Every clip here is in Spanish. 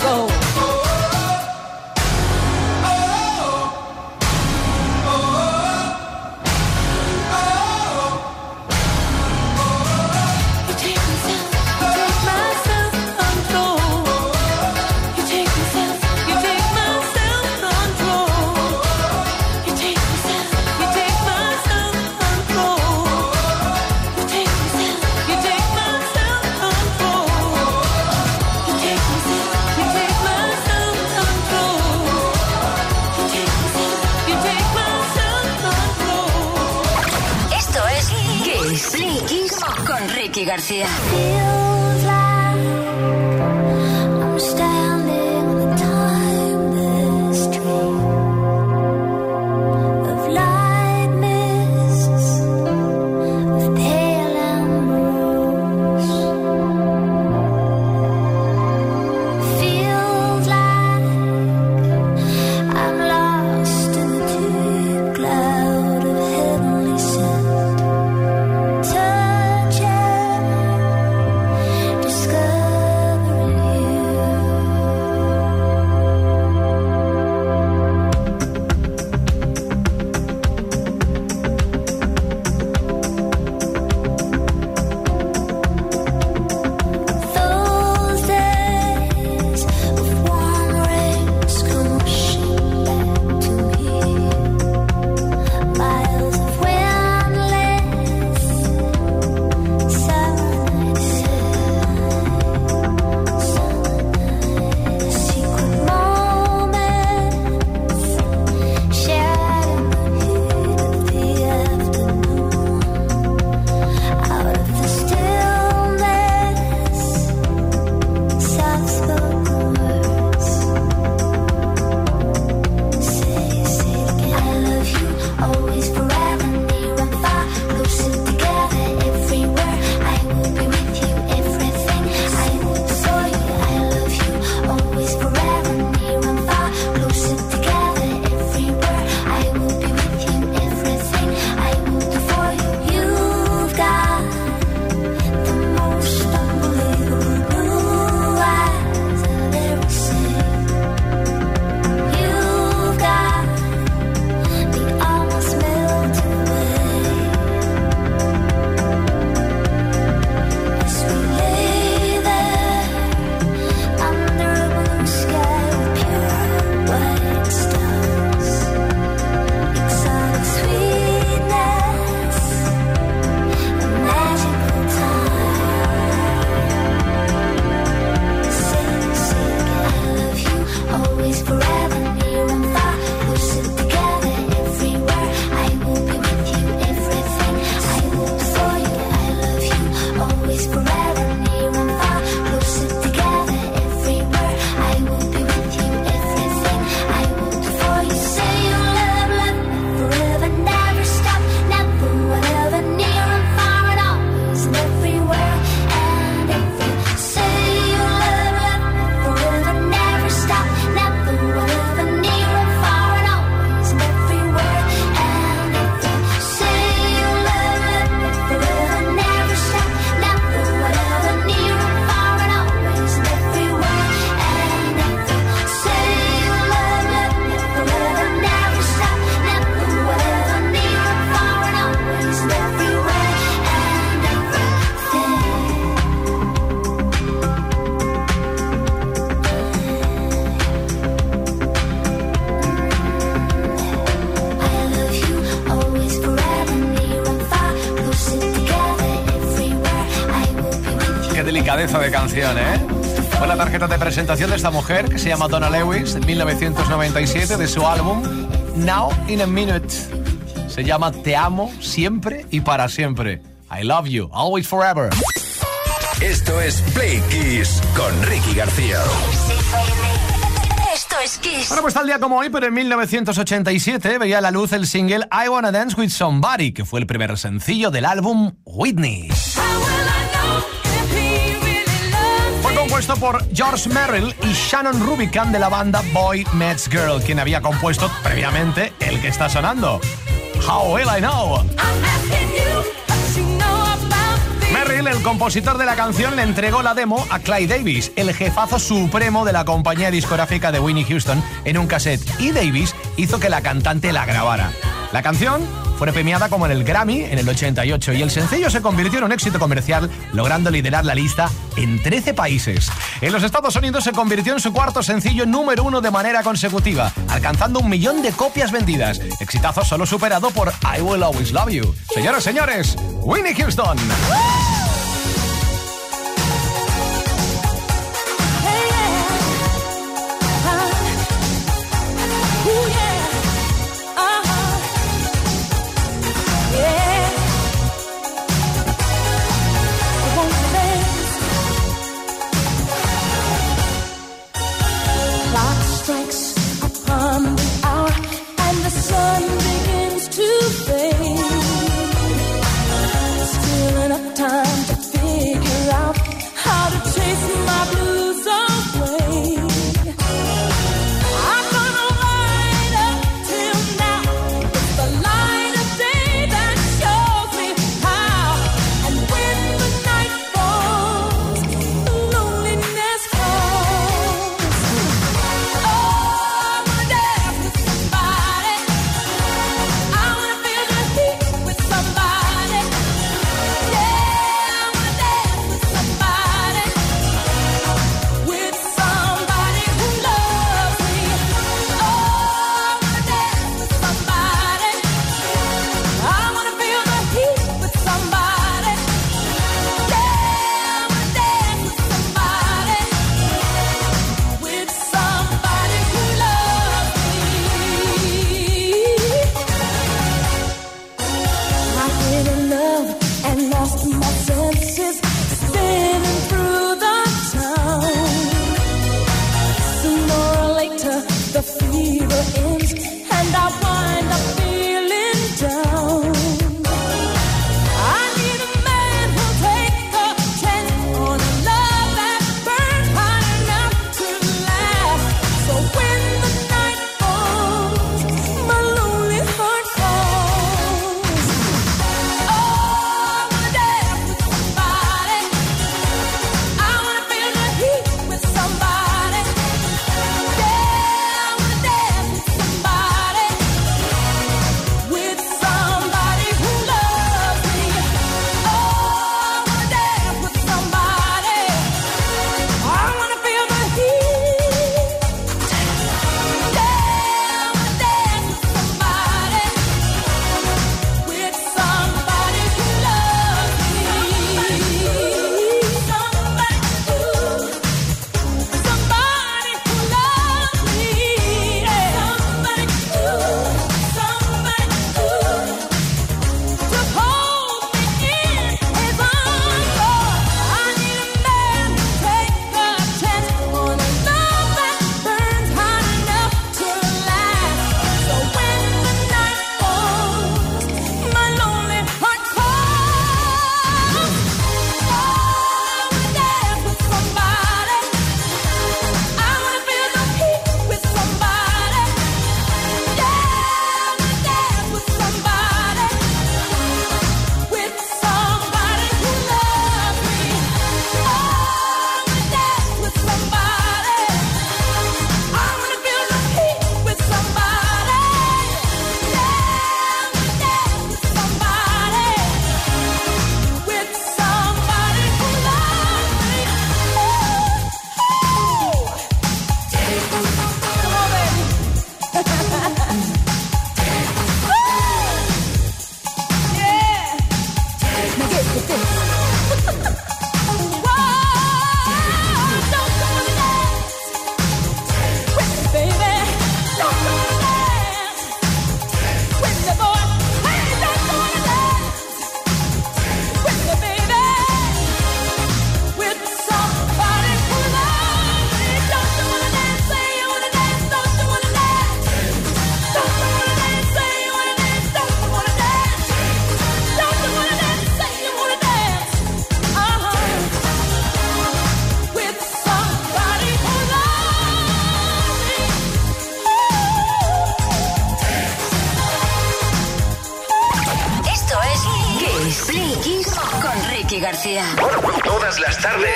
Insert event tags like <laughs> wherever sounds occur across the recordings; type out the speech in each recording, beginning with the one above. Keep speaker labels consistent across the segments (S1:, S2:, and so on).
S1: go. Esta mujer que se llama Donna Lewis de 1997 de su álbum Now in a Minute. Se llama Te amo siempre y para siempre. I love you, always forever.
S2: Esto es Play Kiss con Ricky García.
S3: Esto es Kiss.
S1: Bueno, pues tal día como hoy, pero en 1987 veía la luz el single I Wanna Dance with Somebody, que fue el primer sencillo del álbum Whitney. Compuesto por George Merrill y Shannon Rubicam de la banda Boy Meets Girl, quien había compuesto previamente el que está sonando. How Will I Know? Merrill, el compositor de la canción, le entregó la demo a Clyde Davis, el jefazo supremo de la compañía discográfica de Winnie Houston, en un cassette, y Davis hizo que la cantante la grabara. La canción fue premiada como en el Grammy en el 88 y el sencillo se convirtió en un éxito comercial, logrando liderar la lista en 13 países. En los Estados Unidos se convirtió en su cuarto sencillo número uno de manera consecutiva, alcanzando un millón de copias vendidas. Exitazo solo superado por I Will Always Love You. Señoras señores, Winnie Houston.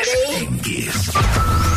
S4: Kiss.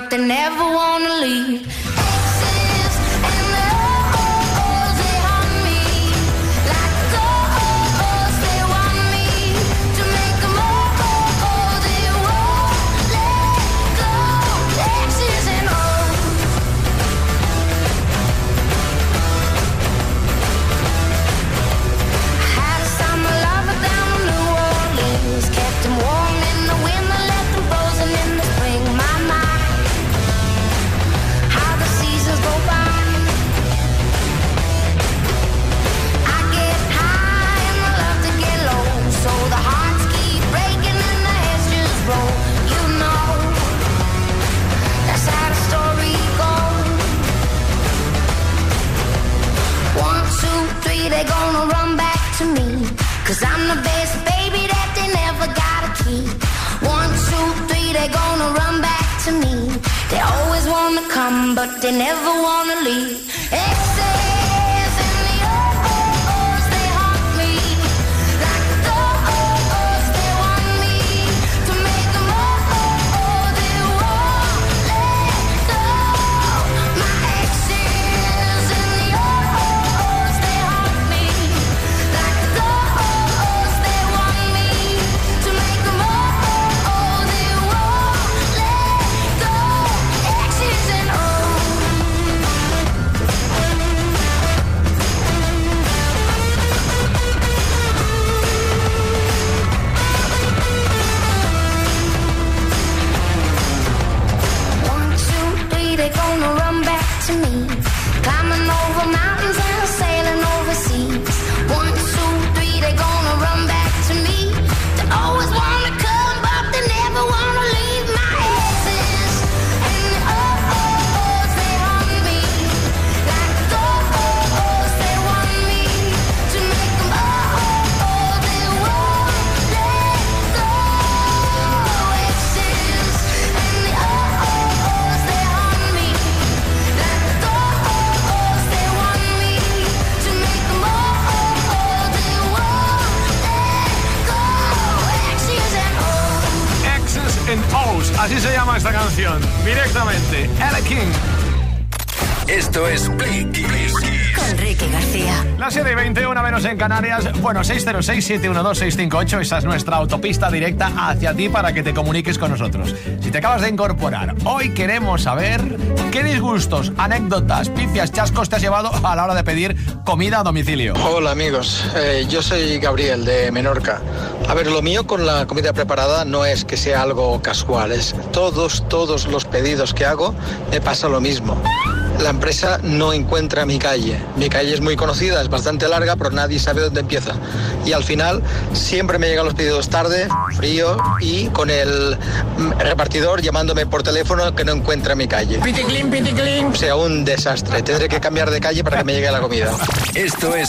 S5: But they never wanna leave. But they never wanna leave.
S6: Así Directamente. Ella King.
S4: Esto es Play
S7: Con Ricky García.
S6: La 7 y 21 menos en Canarias. Bueno, 606-712-658. Esa es nuestra autopista directa hacia ti para que te comuniques con nosotros. Si te acabas de incorporar, hoy queremos saber qué disgustos, anécdotas, pifias, chascos te has llevado a la hora de pedir comida a domicilio.
S8: Hola amigos, eh, yo soy Gabriel de Menorca. A ver, lo mío con la comida preparada no es que sea algo casual, es todos, todos los pedidos que hago me pasa lo mismo. La empresa no encuentra mi calle. Mi calle es muy conocida, es bastante larga, pero nadie sabe dónde empieza. Y al final siempre me llegan los pedidos tarde, frío y con el repartidor llamándome por teléfono que no encuentra mi calle.
S6: Piticlin, piticlin.
S8: O sea, un desastre. Tendré que cambiar de calle para que me llegue la comida.
S4: Esto es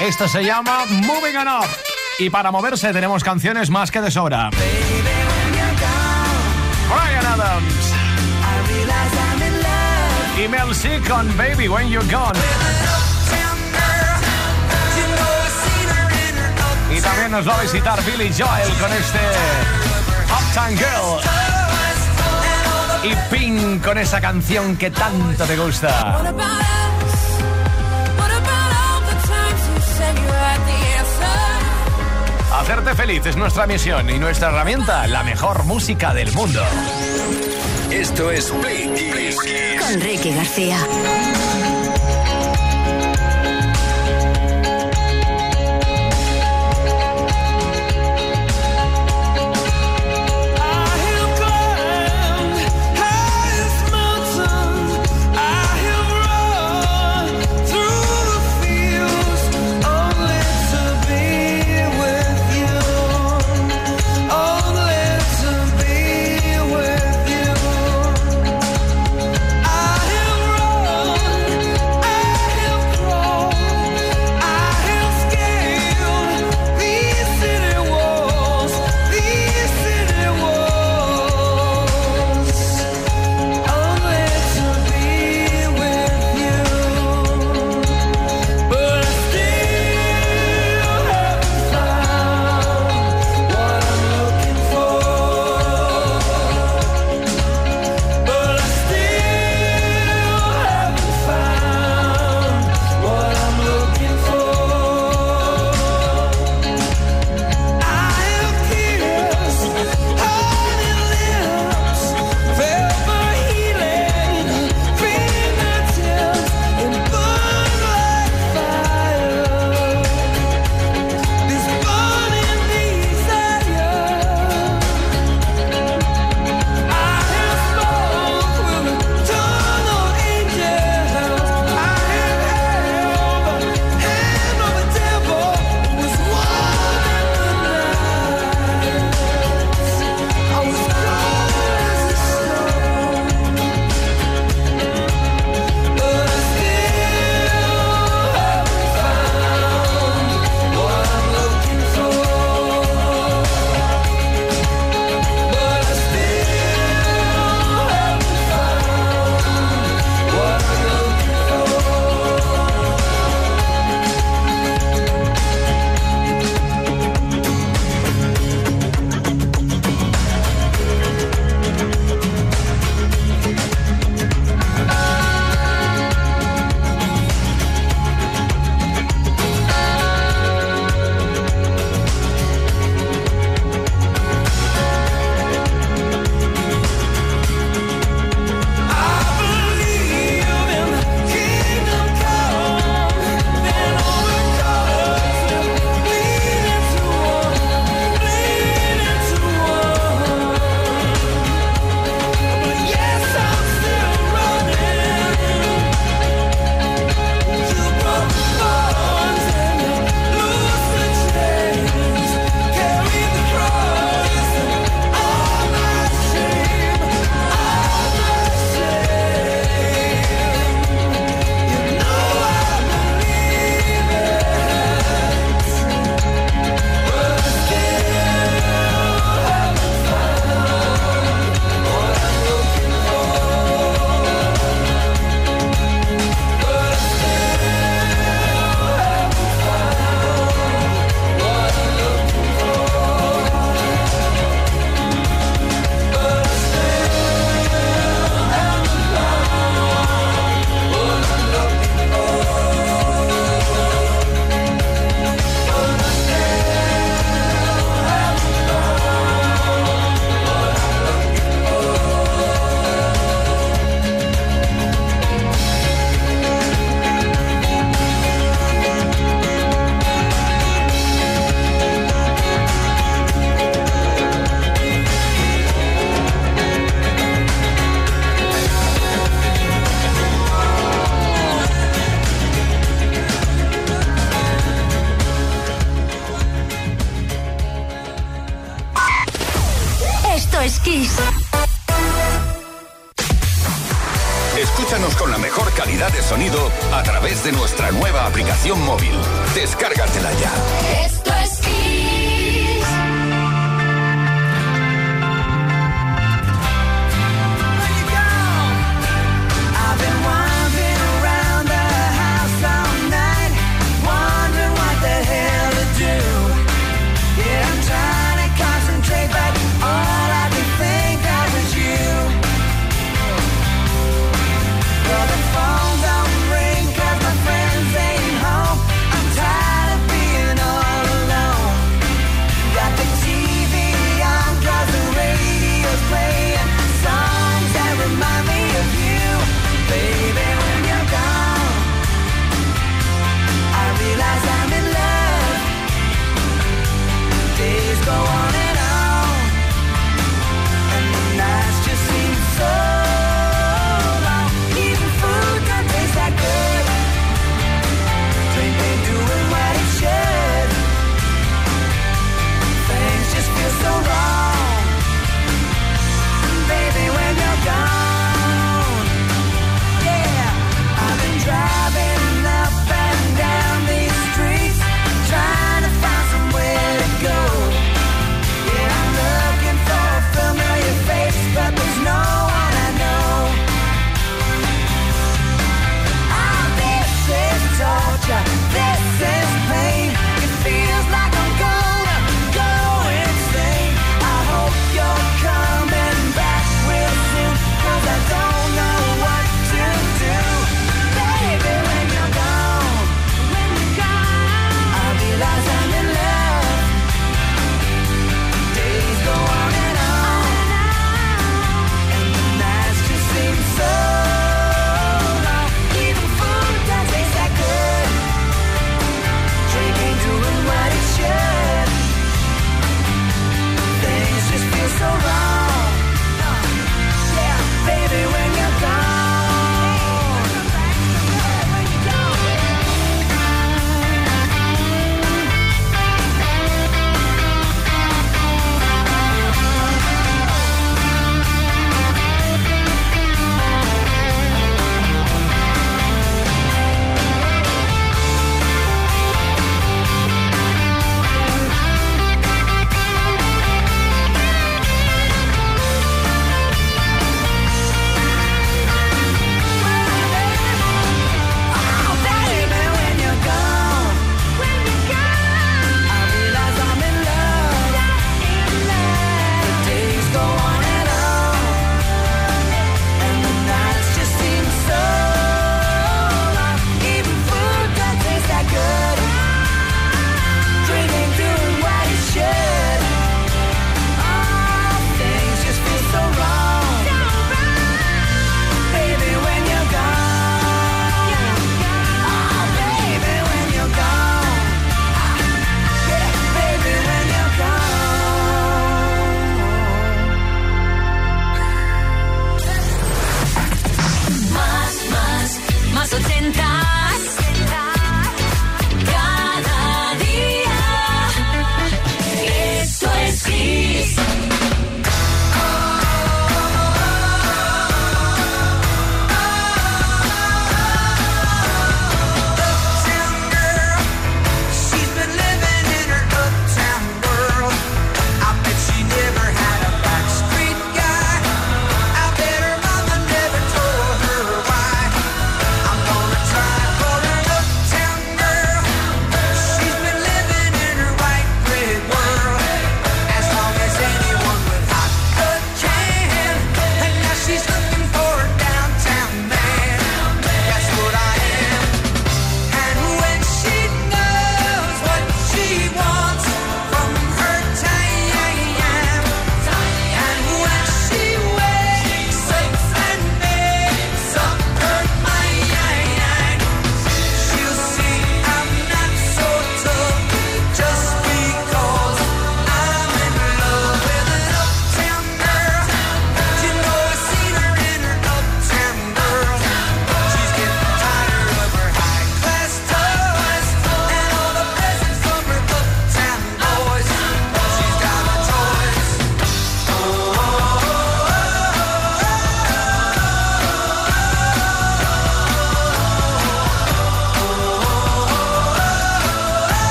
S1: Esto se llama Moving On Up. Y para moverse tenemos canciones más que de sobra. Brian Adams. Y Mel C con Baby When You're Gone. Y también nos va a visitar Billy Joel con este Uptown Girl. Y Pink con esa canción que tanto te gusta. Hacerte feliz es nuestra misión y nuestra herramienta, la mejor música del mundo.
S4: Esto es Play
S9: Con Ricky García.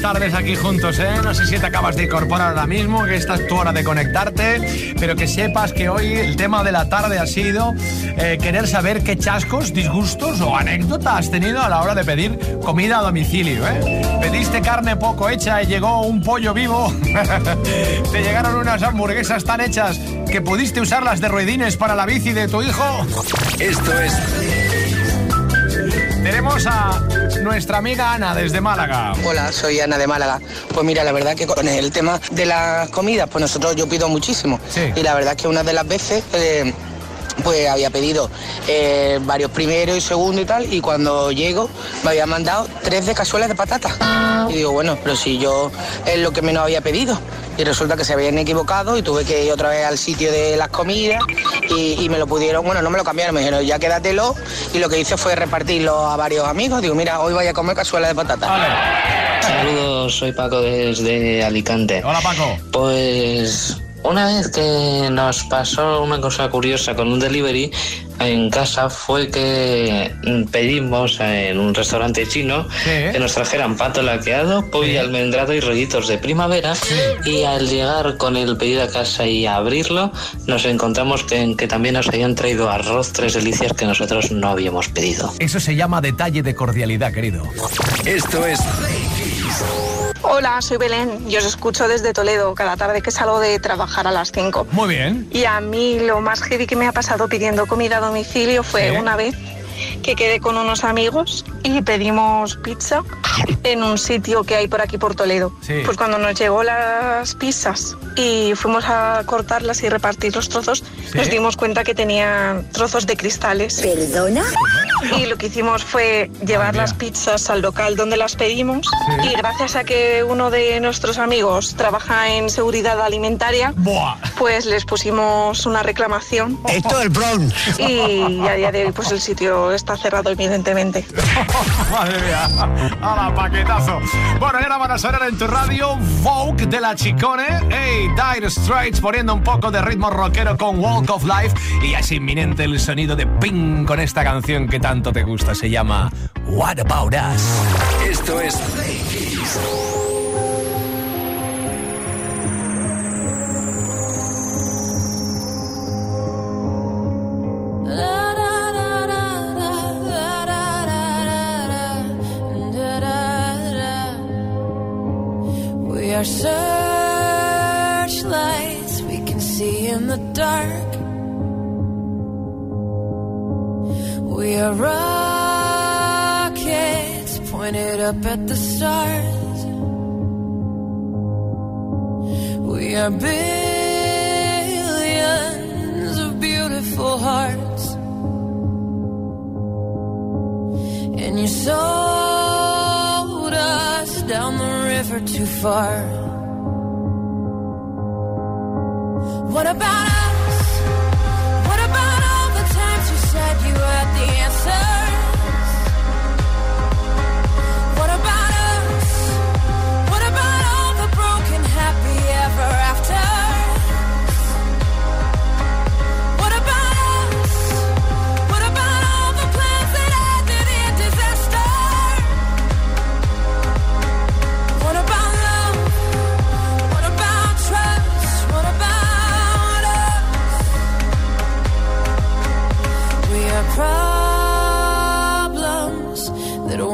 S1: Tardes aquí juntos, ¿eh? No sé si te acabas de incorporar ahora mismo, que esta es tu hora de conectarte, pero que sepas que hoy el tema de la tarde ha sido eh, querer saber qué chascos, disgustos o anécdotas has tenido a la hora de pedir comida a domicilio, ¿eh? Pediste carne poco hecha y llegó un pollo vivo. <laughs> te llegaron unas hamburguesas tan hechas que pudiste usarlas de ruedines para la bici de tu hijo.
S2: Esto es
S1: tenemos a nuestra amiga Ana desde Málaga.
S10: Hola, soy Ana de Málaga. Pues mira, la verdad que con el tema de las comidas, pues nosotros yo pido muchísimo. Y la verdad que una de las veces... Eh, pues había pedido eh, varios primeros y segundo y tal, y cuando llego me había mandado tres de cazuelas de patata. Y digo, bueno, pero si yo es lo que menos había pedido y resulta que se habían equivocado y tuve que ir otra vez al sitio de las comidas y, me lo pudieron, bueno, no me lo cambiaron, me dijeron, ya quédatelo y lo que hice fue repartirlo a varios amigos, digo, mira, hoy vaya a comer cazuela de patata.
S11: Saludos, soy Paco desde Alicante.
S1: Hola Paco.
S11: Pues una vez que nos pasó una cosa curiosa con un delivery en casa fue que pedimos en un restaurante chino que nos trajeran pato laqueado, pollo almendrado y rollitos de primavera y al llegar con el pedido a casa y abrirlo nos encontramos que, que también nos habían traído arroz tres delicias que nosotros no habíamos pedido.
S1: Eso se llama detalle de cordialidad, querido.
S2: Esto es
S12: Hola, soy Belén y os escucho desde Toledo cada tarde que salgo de trabajar a las 5.
S1: Muy bien.
S12: Y a mí lo más heavy que me ha pasado pidiendo comida a domicilio fue una vez que quedé con unos amigos y pedimos pizza en un sitio que hay por aquí por Toledo. Pues cuando nos llegó las pizzas y fuimos a cortarlas y repartir los trozos, nos dimos cuenta que tenían trozos de cristales.
S3: ¿Perdona?
S12: Y lo que hicimos fue llevar las pizzas al local donde las pedimos y gracias a que uno de nuestros amigos trabaja en seguridad alimentaria, pues les pusimos una reclamación.
S13: Esto es el Bronx.
S12: Y a día de hoy pues el sitio está cerrado evidentemente. <laughs>
S1: Madre mía, a la paquetazo. Bueno, ahora van a sonar en tu radio Vogue de la Chicone. Hey, Dire Straits poniendo un poco de ritmo rockero con Walk of Life. Y es inminente el sonido de Ping con esta canción que tanto te gusta. Se llama What About Us.
S2: Esto es
S9: We are searchlights we can see in the dark. We are rockets pointed up at the stars. We are billions of beautiful hearts. And you down the river too far. What about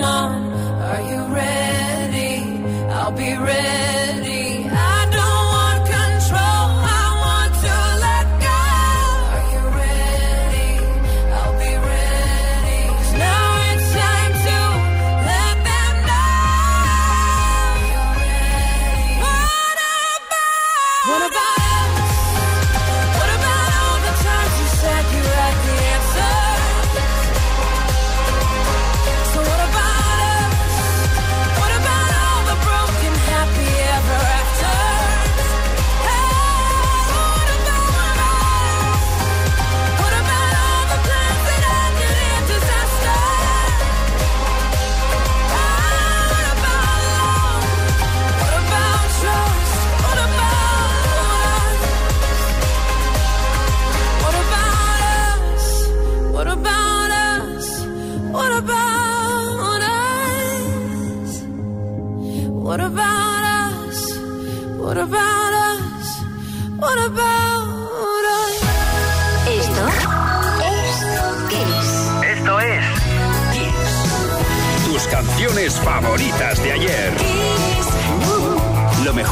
S9: Come on, are you ready? I'll be ready.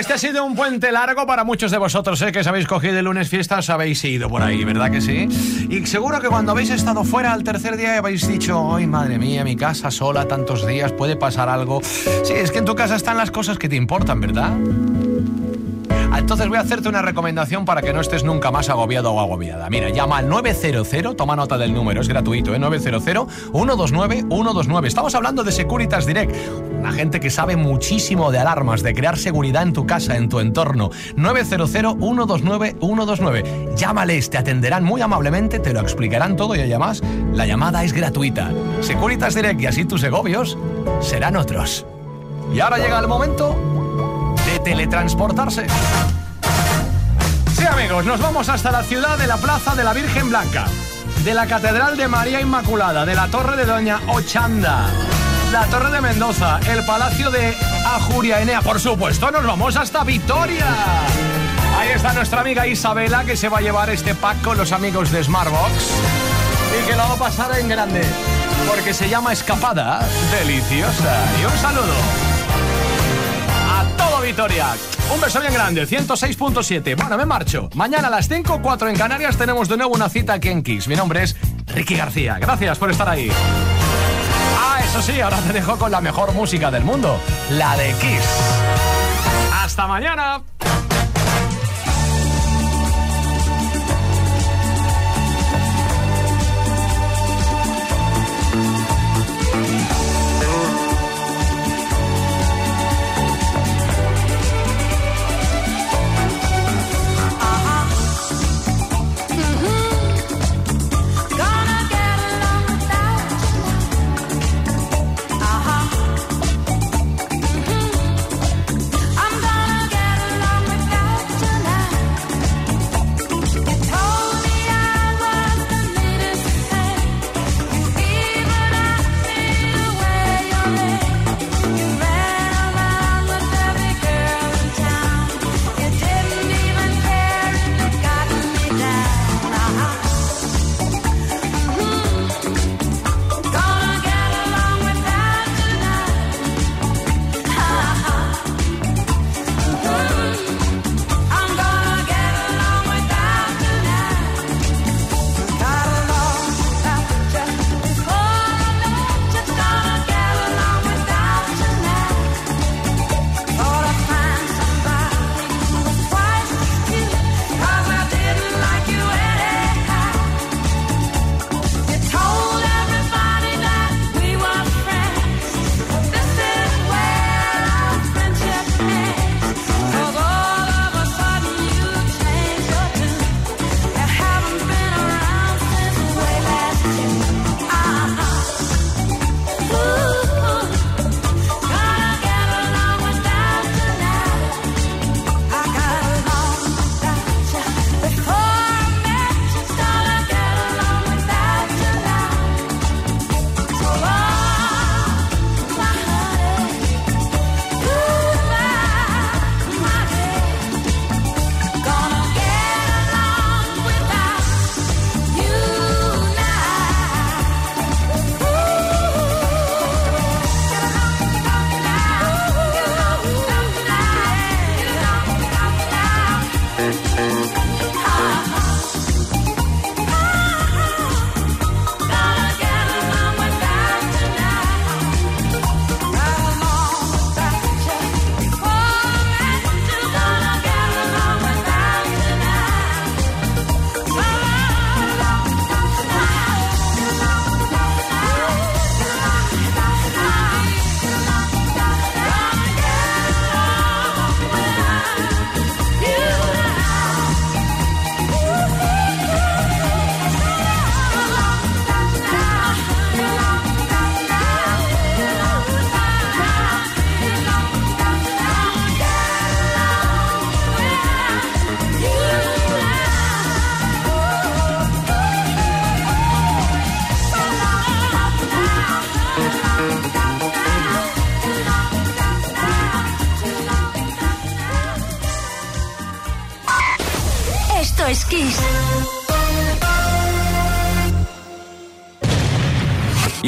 S1: Este ha sido un puente largo para muchos de vosotros, ¿eh? que os habéis cogido el lunes fiestas, habéis ido por ahí, ¿verdad que sí? Y seguro que cuando habéis estado fuera al tercer día habéis dicho, ay madre mía, mi casa sola tantos días, puede pasar algo. Sí, es que en tu casa están las cosas que te importan, ¿verdad? Entonces voy a hacerte una recomendación para que no estés nunca más agobiado o agobiada. Mira, llama al 900, toma nota del número, es gratuito, ¿eh? 900-129-129. Estamos hablando de Securitas Direct, una gente que sabe muchísimo de alarmas, de crear seguridad en tu casa, en tu entorno. 900-129-129. Llámales, te atenderán muy amablemente, te lo explicarán todo y además la llamada es gratuita. Securitas Direct y así tus egobios serán otros. Y ahora llega el momento teletransportarse. Sí, amigos, nos vamos hasta la ciudad de la Plaza de la Virgen Blanca, de la Catedral de María Inmaculada, de la Torre de Doña Ochanda, la Torre de Mendoza, el Palacio de Ajuria Enea, por supuesto, nos vamos hasta Vitoria. Ahí está nuestra amiga Isabela que se va a llevar este pack con los amigos de Smartbox y que lo va a pasar en grande porque se llama Escapada Deliciosa. Y un saludo Un beso bien grande, 106.7. Bueno, me marcho. Mañana a las 5, 4 en Canarias tenemos de nuevo una cita aquí en Kiss. Mi nombre es Ricky García. Gracias por estar ahí. Ah, eso sí, ahora te dejo con la mejor música del mundo, la de Kiss. Hasta mañana.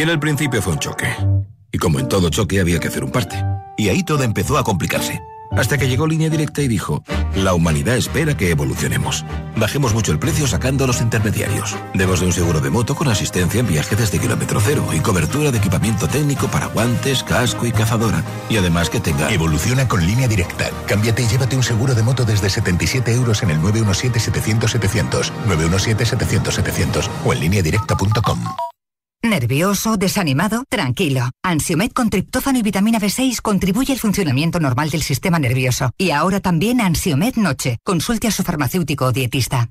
S13: En el principio fue un choque. Y como en todo choque había que hacer un parte. Y ahí todo empezó a complicarse. Hasta que llegó Línea Directa y dijo, la humanidad espera que evolucionemos. Bajemos mucho el precio sacando a los intermediarios. Demos de un seguro de moto con asistencia en viaje desde kilómetro cero y cobertura de equipamiento técnico para guantes, casco y cazadora. Y además que tenga...
S14: Evoluciona con Línea Directa. Cámbiate y llévate un seguro de moto desde 77 euros en el 917-700-700, 917-700-700 o en lineadirecta.com.
S15: ¿Nervioso? ¿Desanimado? Tranquilo. Ansiomed con triptófano y vitamina B6 contribuye al funcionamiento normal del sistema nervioso. Y ahora también Ansiomed Noche. Consulte a su farmacéutico o dietista.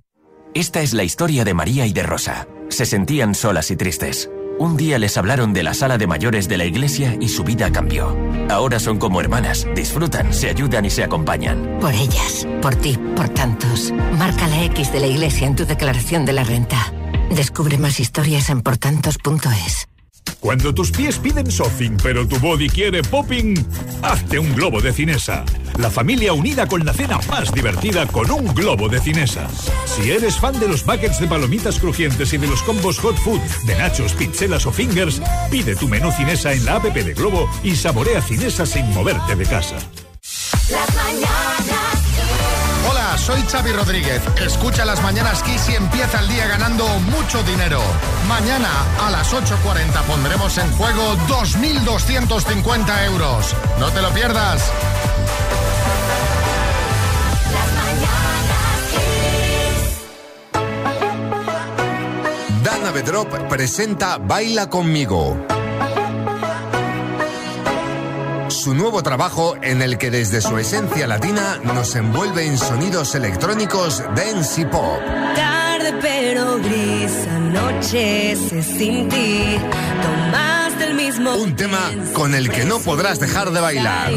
S16: Esta es la historia de María y de Rosa. Se sentían solas y tristes. Un día les hablaron de la sala de mayores de la iglesia y su vida cambió. Ahora son como hermanas, disfrutan, se ayudan y se acompañan.
S17: Por ellas, por ti, por tantos. Marca la X de la iglesia en tu declaración de la renta. Descubre más historias en portantos.es.
S18: Cuando tus pies piden soffing, pero tu body quiere popping, hazte un globo de cinesa. La familia unida con la cena más divertida con un globo de cinesa. Si eres fan de los buckets de palomitas crujientes y de los combos hot food de nachos, pizzelas o fingers, pide tu menú cinesa en la app de Globo y saborea cinesa sin moverte de casa.
S19: Hola, soy Xavi Rodríguez. Escucha las mañanas Kiss y empieza el día ganando mucho dinero. Mañana a las 8.40 pondremos en juego 2.250 euros. No te lo pierdas.
S20: Dana Bedrop presenta Baila conmigo su nuevo trabajo en el que desde su esencia latina nos envuelve en sonidos electrónicos dance y pop.
S21: Tarde pero gris, anochece sin ti, tomaste el mismo.
S20: Un tema con el que no podrás dejar de bailar.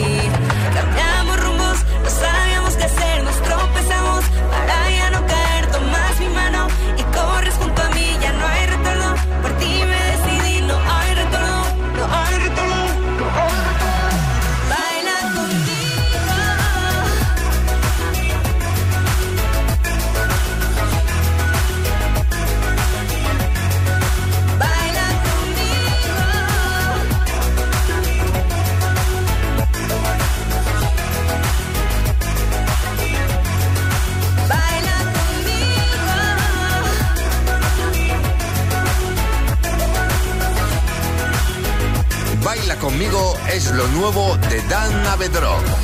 S20: Es lo nuevo de Dan Avedro.